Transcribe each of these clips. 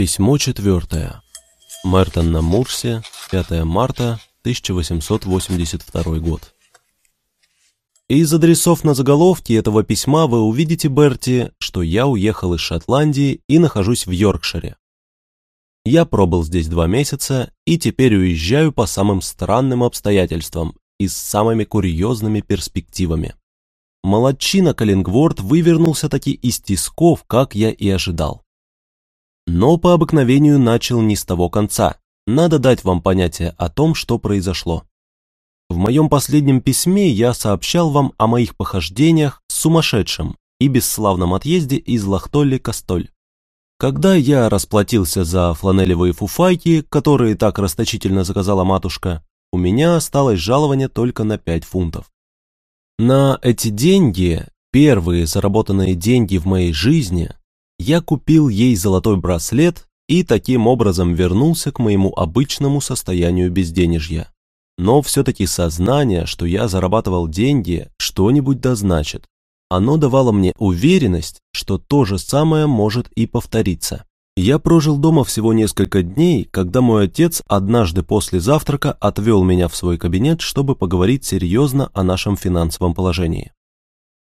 Письмо четвертое. Мертон на Мурсе, 5 марта 1882 год. Из адресов на заголовке этого письма вы увидите, Берти, что я уехал из Шотландии и нахожусь в Йоркшире. Я пробыл здесь два месяца и теперь уезжаю по самым странным обстоятельствам и с самыми курьезными перспективами. Молодчина Каллингворд вывернулся таки из тисков, как я и ожидал. Но по обыкновению начал не с того конца. Надо дать вам понятие о том, что произошло. В моем последнем письме я сообщал вам о моих похождениях с сумасшедшим и бесславном отъезде из Лахтолли-Кастоль. Когда я расплатился за фланелевые фуфайки, которые так расточительно заказала матушка, у меня осталось жалование только на 5 фунтов. На эти деньги, первые заработанные деньги в моей жизни, я купил ей золотой браслет и таким образом вернулся к моему обычному состоянию безденежья. Но все-таки сознание, что я зарабатывал деньги, что-нибудь дозначит. Оно давало мне уверенность, что то же самое может и повториться. Я прожил дома всего несколько дней, когда мой отец однажды после завтрака отвел меня в свой кабинет, чтобы поговорить серьезно о нашем финансовом положении.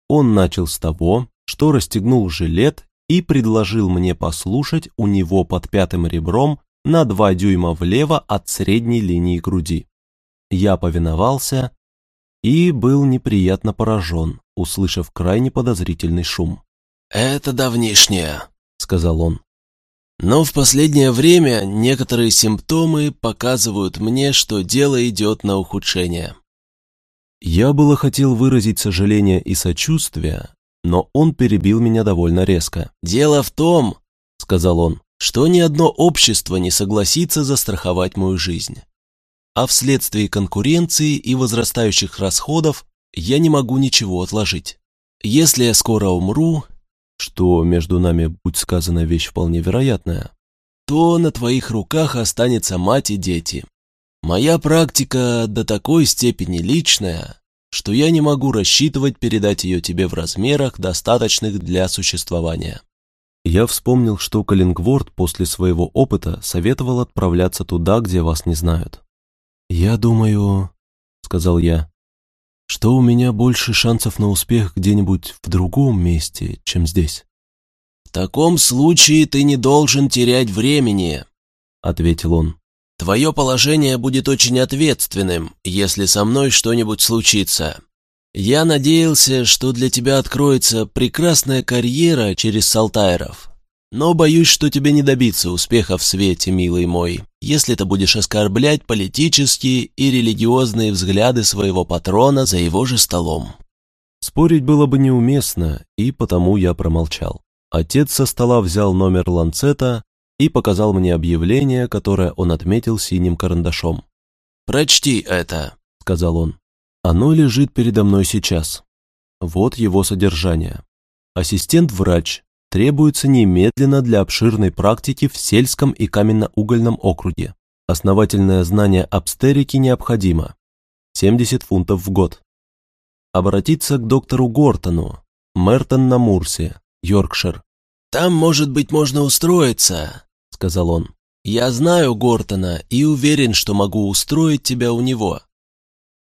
Он начал с того, что расстегнул жилет и предложил мне послушать у него под пятым ребром на два дюйма влево от средней линии груди. Я повиновался и был неприятно поражен, услышав крайне подозрительный шум. «Это давнишнее», — сказал он. Но в последнее время некоторые симптомы показывают мне, что дело идет на ухудшение. Я было хотел выразить сожаление и сочувствие, но он перебил меня довольно резко. «Дело в том, — сказал он, — что ни одно общество не согласится застраховать мою жизнь. А вследствие конкуренции и возрастающих расходов я не могу ничего отложить. Если я скоро умру, что между нами, будь сказана, вещь вполне вероятная, то на твоих руках останется мать и дети. Моя практика до такой степени личная, что я не могу рассчитывать передать ее тебе в размерах, достаточных для существования. Я вспомнил, что Каллингворд после своего опыта советовал отправляться туда, где вас не знают. «Я думаю», — сказал я, что у меня больше шансов на успех где-нибудь в другом месте, чем здесь. «В таком случае ты не должен терять времени», — ответил он. «Твое положение будет очень ответственным, если со мной что-нибудь случится. Я надеялся, что для тебя откроется прекрасная карьера через Салтайров, но боюсь, что тебе не добиться успеха в свете, милый мой, если ты будешь оскорблять политические и религиозные взгляды своего патрона за его же столом. Спорить было бы неуместно, и потому я промолчал. Отец со стола взял номер ланцета и показал мне объявление, которое он отметил синим карандашом. «Прочти это», — сказал он. «Оно лежит передо мной сейчас. Вот его содержание. Ассистент-врач требуется немедленно для обширной практики в сельском и каменно-угольном округе. Основательное знание обстерики необходимо. 70 фунтов в год. Обратиться к доктору Гортону, Мертон на Мурсе, Йоркшир. «Там, может быть, можно устроиться», — сказал он. «Я знаю Гортона и уверен, что могу устроить тебя у него.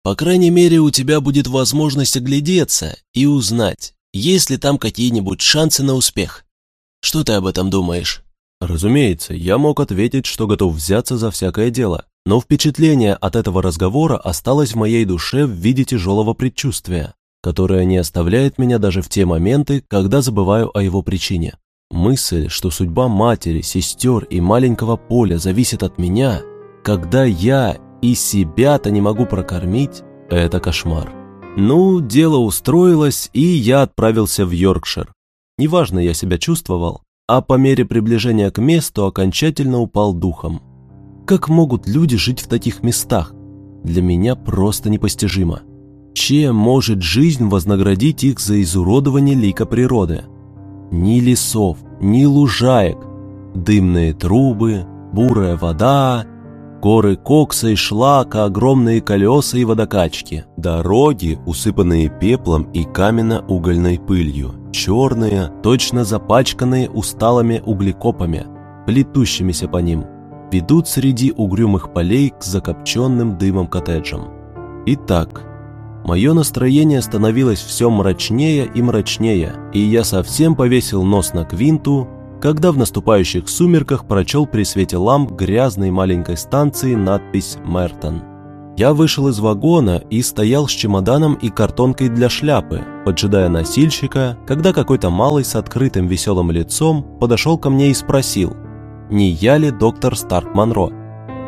По крайней мере, у тебя будет возможность оглядеться и узнать, есть ли там какие-нибудь шансы на успех? Что ты об этом думаешь? Разумеется, я мог ответить, что готов взяться за всякое дело, но впечатление от этого разговора осталось в моей душе в виде тяжелого предчувствия, которое не оставляет меня даже в те моменты, когда забываю о его причине. Мысль, что судьба матери, сестер и маленького поля зависит от меня, когда я и себя-то не могу прокормить, это кошмар. Ну, дело устроилось, и я отправился в Йоркшир. Неважно я себя чувствовал, а по мере приближения к месту окончательно упал духом. Как могут люди жить в таких местах? Для меня просто непостижимо. Чем может жизнь вознаградить их за изуродование лика природы? Ни лесов, ни лужаек, дымные трубы, бурая вода, Горы кокса и шлака, огромные колеса и водокачки. Дороги, усыпанные пеплом и каменно-угольной пылью. Черные, точно запачканные усталыми углекопами. плетущимися по ним, ведут среди угрюмых полей к закопченным дымом коттеджам. Итак, мое настроение становилось все мрачнее и мрачнее, и я совсем повесил нос на квинту, когда в наступающих сумерках прочел при свете ламп грязной маленькой станции надпись «Мертон». Я вышел из вагона и стоял с чемоданом и картонкой для шляпы, поджидая носильщика, когда какой-то малый с открытым веселым лицом подошел ко мне и спросил, не я ли доктор Старк Монро.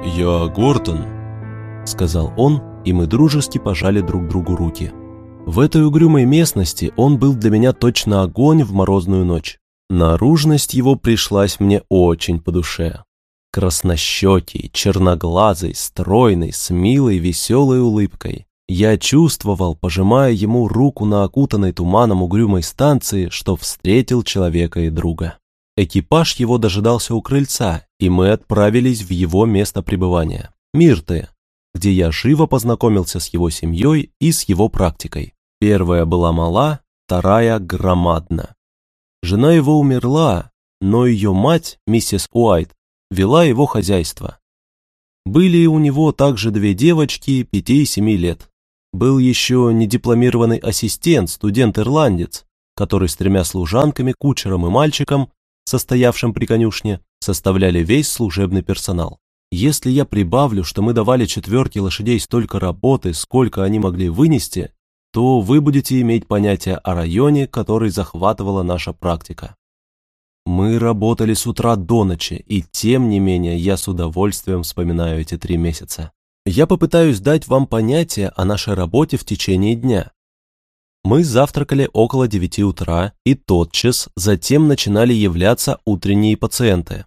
«Я Гортон», — сказал он, и мы дружески пожали друг другу руки. В этой угрюмой местности он был для меня точно огонь в морозную ночь. Наружность его пришлась мне очень по душе. Краснощекий, черноглазый, стройный, с милой, веселой улыбкой. Я чувствовал, пожимая ему руку на окутанной туманом угрюмой станции, что встретил человека и друга. Экипаж его дожидался у крыльца, и мы отправились в его место пребывания – Мирты, где я живо познакомился с его семьей и с его практикой. Первая была мала, вторая – громадна. Жена его умерла, но ее мать, миссис Уайт, вела его хозяйство. Были у него также две девочки, пяти и семи лет. Был еще недипломированный ассистент, студент-ирландец, который с тремя служанками, кучером и мальчиком, состоявшим при конюшне, составляли весь служебный персонал. Если я прибавлю, что мы давали четверке лошадей столько работы, сколько они могли вынести, то вы будете иметь понятие о районе, который захватывала наша практика. Мы работали с утра до ночи, и тем не менее я с удовольствием вспоминаю эти три месяца. Я попытаюсь дать вам понятие о нашей работе в течение дня. Мы завтракали около 9 утра, и тотчас затем начинали являться утренние пациенты.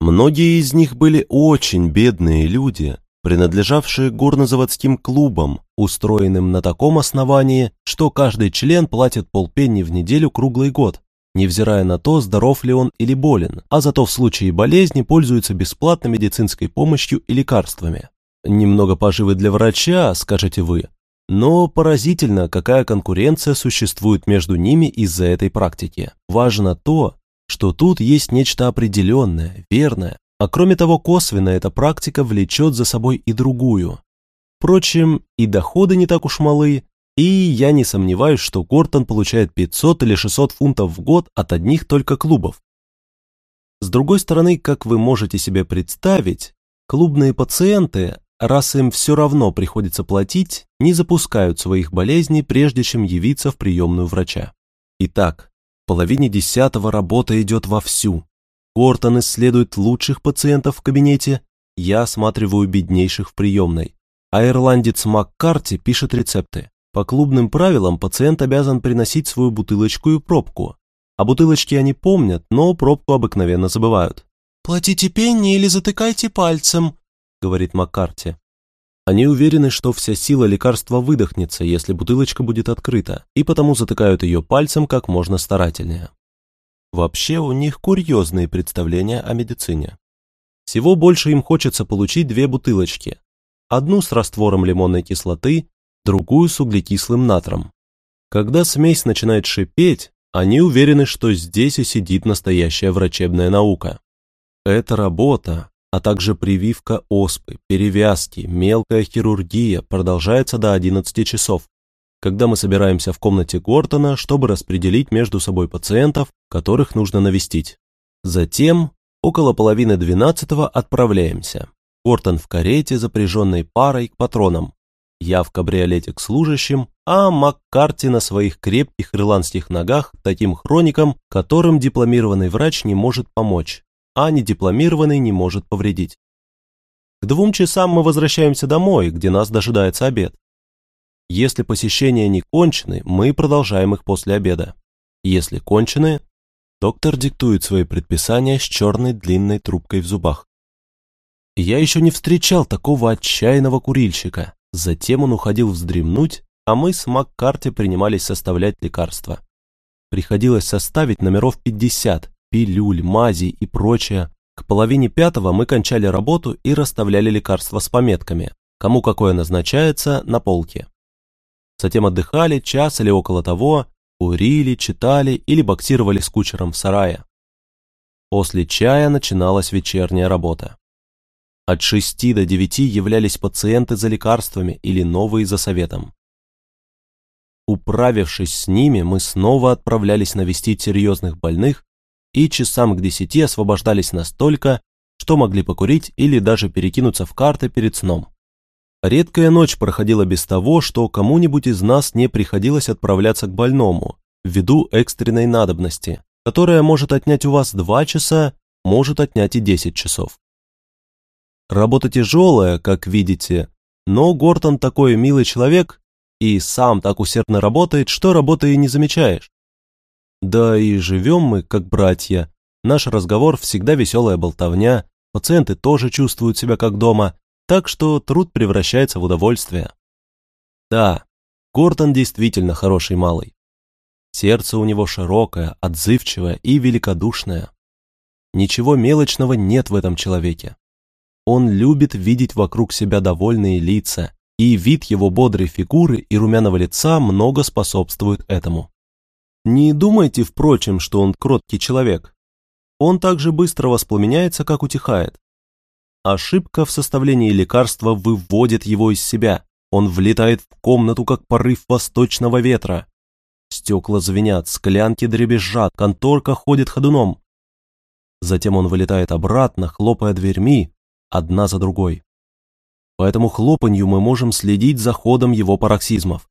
Многие из них были очень бедные люди, принадлежавшие горнозаводским клубам, устроенным на таком основании, что каждый член платит полпенни в неделю круглый год, невзирая на то, здоров ли он или болен, а зато в случае болезни пользуется бесплатной медицинской помощью и лекарствами. Немного поживы для врача, скажете вы, но поразительно, какая конкуренция существует между ними из-за этой практики. Важно то, что тут есть нечто определенное, верное, а кроме того, косвенно эта практика влечет за собой и другую. Впрочем, и доходы не так уж малы, и я не сомневаюсь, что Гортон получает 500 или 600 фунтов в год от одних только клубов. С другой стороны, как вы можете себе представить, клубные пациенты, раз им все равно приходится платить, не запускают своих болезней, прежде чем явиться в приемную врача. Итак, половине десятого работа идет вовсю. Кортон исследует лучших пациентов в кабинете, я осматриваю беднейших в приемной, а ирландец Маккарти пишет рецепты. По клубным правилам пациент обязан приносить свою бутылочку и пробку. О бутылочке они помнят, но пробку обыкновенно забывают. «Платите пенни или затыкайте пальцем», — говорит Маккарти. Они уверены, что вся сила лекарства выдохнется, если бутылочка будет открыта, и потому затыкают ее пальцем как можно старательнее. Вообще у них курьезные представления о медицине. Всего больше им хочется получить две бутылочки. Одну с раствором лимонной кислоты, другую с углекислым натром. Когда смесь начинает шипеть, они уверены, что здесь и сидит настоящая врачебная наука. Эта работа, а также прививка оспы, перевязки, мелкая хирургия продолжается до 11 часов, когда мы собираемся в комнате Гортона, чтобы распределить между собой пациентов, которых нужно навестить. Затем, около половины двенадцатого, отправляемся. Гортон в карете, запряженной парой к патронам. Я в кабриолете к служащим, а Маккарти на своих крепких ирландских ногах таким хроникам, которым дипломированный врач не может помочь, а недипломированный не может повредить. К двум часам мы возвращаемся домой, где нас дожидается обед. Если посещения не кончены, мы продолжаем их после обеда. Если кончены, доктор диктует свои предписания с черной длинной трубкой в зубах. Я еще не встречал такого отчаянного курильщика. Затем он уходил вздремнуть, а мы с Маккарти принимались составлять лекарства. Приходилось составить номеров 50, пилюль, мази и прочее. К половине пятого мы кончали работу и расставляли лекарства с пометками, кому какое назначается, на полке. Затем отдыхали час или около того, курили, читали или боксировали с кучером в сарае. После чая начиналась вечерняя работа. От шести до девяти являлись пациенты за лекарствами или новые за советом. Управившись с ними, мы снова отправлялись навестить серьезных больных и часам к десяти освобождались настолько, что могли покурить или даже перекинуться в карты перед сном. Редкая ночь проходила без того, что кому-нибудь из нас не приходилось отправляться к больному, ввиду экстренной надобности, которая может отнять у вас два часа, может отнять и 10 часов. Работа тяжелая, как видите, но Гортон такой милый человек и сам так усердно работает, что работы и не замечаешь. Да и живем мы, как братья. Наш разговор всегда веселая болтовня, пациенты тоже чувствуют себя как дома, так что труд превращается в удовольствие. Да, Гортон действительно хороший малый. Сердце у него широкое, отзывчивое и великодушное. Ничего мелочного нет в этом человеке. Он любит видеть вокруг себя довольные лица, и вид его бодрой фигуры и румяного лица много способствует этому. Не думайте, впрочем, что он кроткий человек. Он так же быстро воспламеняется, как утихает. Ошибка в составлении лекарства выводит его из себя. Он влетает в комнату, как порыв восточного ветра. Стекла звенят, склянки дребезжат, конторка ходит ходуном. Затем он вылетает обратно, хлопая дверьми, одна за другой. По этому хлопанью мы можем следить за ходом его пароксизмов.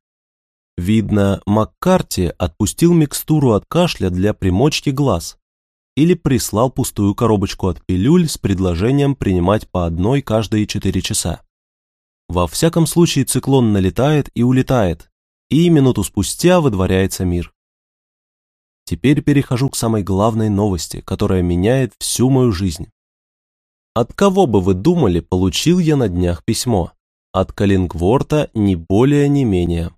Видно, Маккарти отпустил микстуру от кашля для примочки глаз или прислал пустую коробочку от пилюль с предложением принимать по одной каждые 4 часа. Во всяком случае циклон налетает и улетает, и минуту спустя выдворяется мир. Теперь перехожу к самой главной новости, которая меняет всю мою жизнь. От кого бы вы думали, получил я на днях письмо? От Каллингворта ни более, ни менее.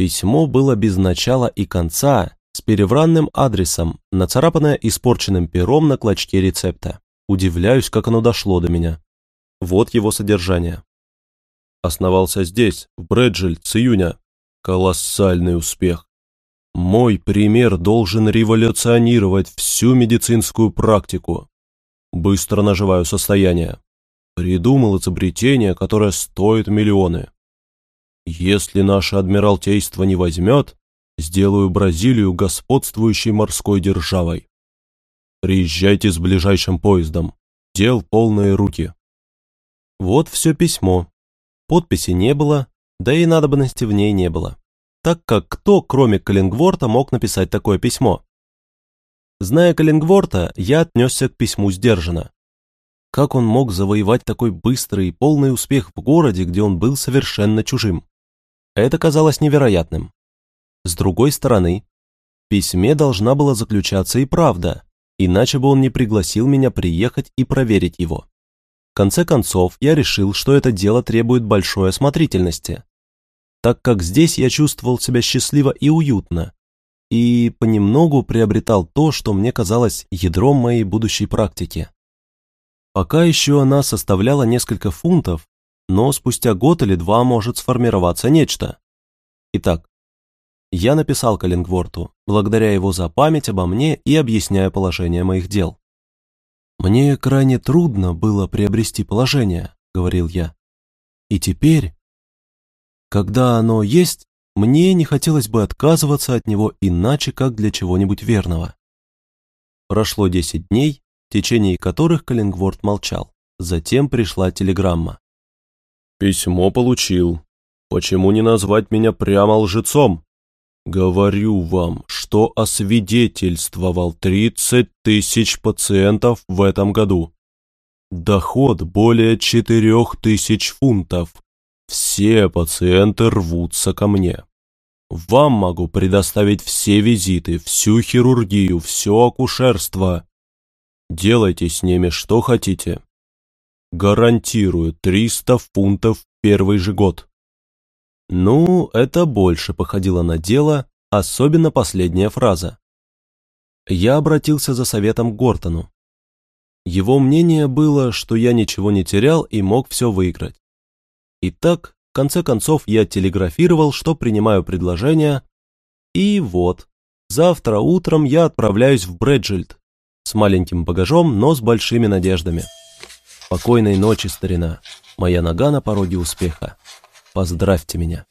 Письмо было без начала и конца, с перевранным адресом, нацарапанное испорченным пером на клочке рецепта. Удивляюсь, как оно дошло до меня. Вот его содержание. Основался здесь, в Брэджель, с июня. Колоссальный успех. Мой пример должен революционировать всю медицинскую практику. Быстро наживаю состояние. Придумал изобретение, которое стоит миллионы. Если наше адмиралтейство не возьмет, сделаю Бразилию господствующей морской державой. Приезжайте с ближайшим поездом. Дел полные руки. Вот все письмо. Подписи не было, да и надобности в ней не было, так как кто, кроме Каллингворта, мог написать такое письмо? Зная Каллингворта, я отнесся к письму сдержанно. Как он мог завоевать такой быстрый и полный успех в городе, где он был совершенно чужим? Это казалось невероятным. С другой стороны, в письме должна была заключаться и правда, иначе бы он не пригласил меня приехать и проверить его. В конце концов, я решил, что это дело требует большой осмотрительности, так как здесь я чувствовал себя счастливо и уютно, и понемногу приобретал то, что мне казалось ядром моей будущей практики. Пока еще она составляла несколько фунтов, но спустя год или два может сформироваться нечто. Итак, я написал Каллингворту, благодаря его за память обо мне и объясняя положение моих дел. «Мне крайне трудно было приобрести положение», — говорил я. «И теперь, когда оно есть, мне не хотелось бы отказываться от него иначе, как для чего-нибудь верного». Прошло десять дней, в течение которых Каллингворт молчал. Затем пришла телеграмма. «Письмо получил. Почему не назвать меня прямо лжецом? Говорю вам, что освидетельствовал 30 тысяч пациентов в этом году. Доход более 4 тысяч фунтов. Все пациенты рвутся ко мне. Вам могу предоставить все визиты, всю хирургию, все акушерство. Делайте с ними что хотите. Гарантирую 300 фунтов первый же год. Ну, это больше походило на дело, особенно последняя фраза. Я обратился за советом к Гортону. Его мнение было, что я ничего не терял и мог все выиграть. Итак, в конце концов я телеграфировал, что принимаю предложение, и вот, завтра утром я отправляюсь в Брэджельд. С маленьким багажом, но с большими надеждами. Спокойной ночи, старина. Моя нога на пороге успеха. Поздравьте меня.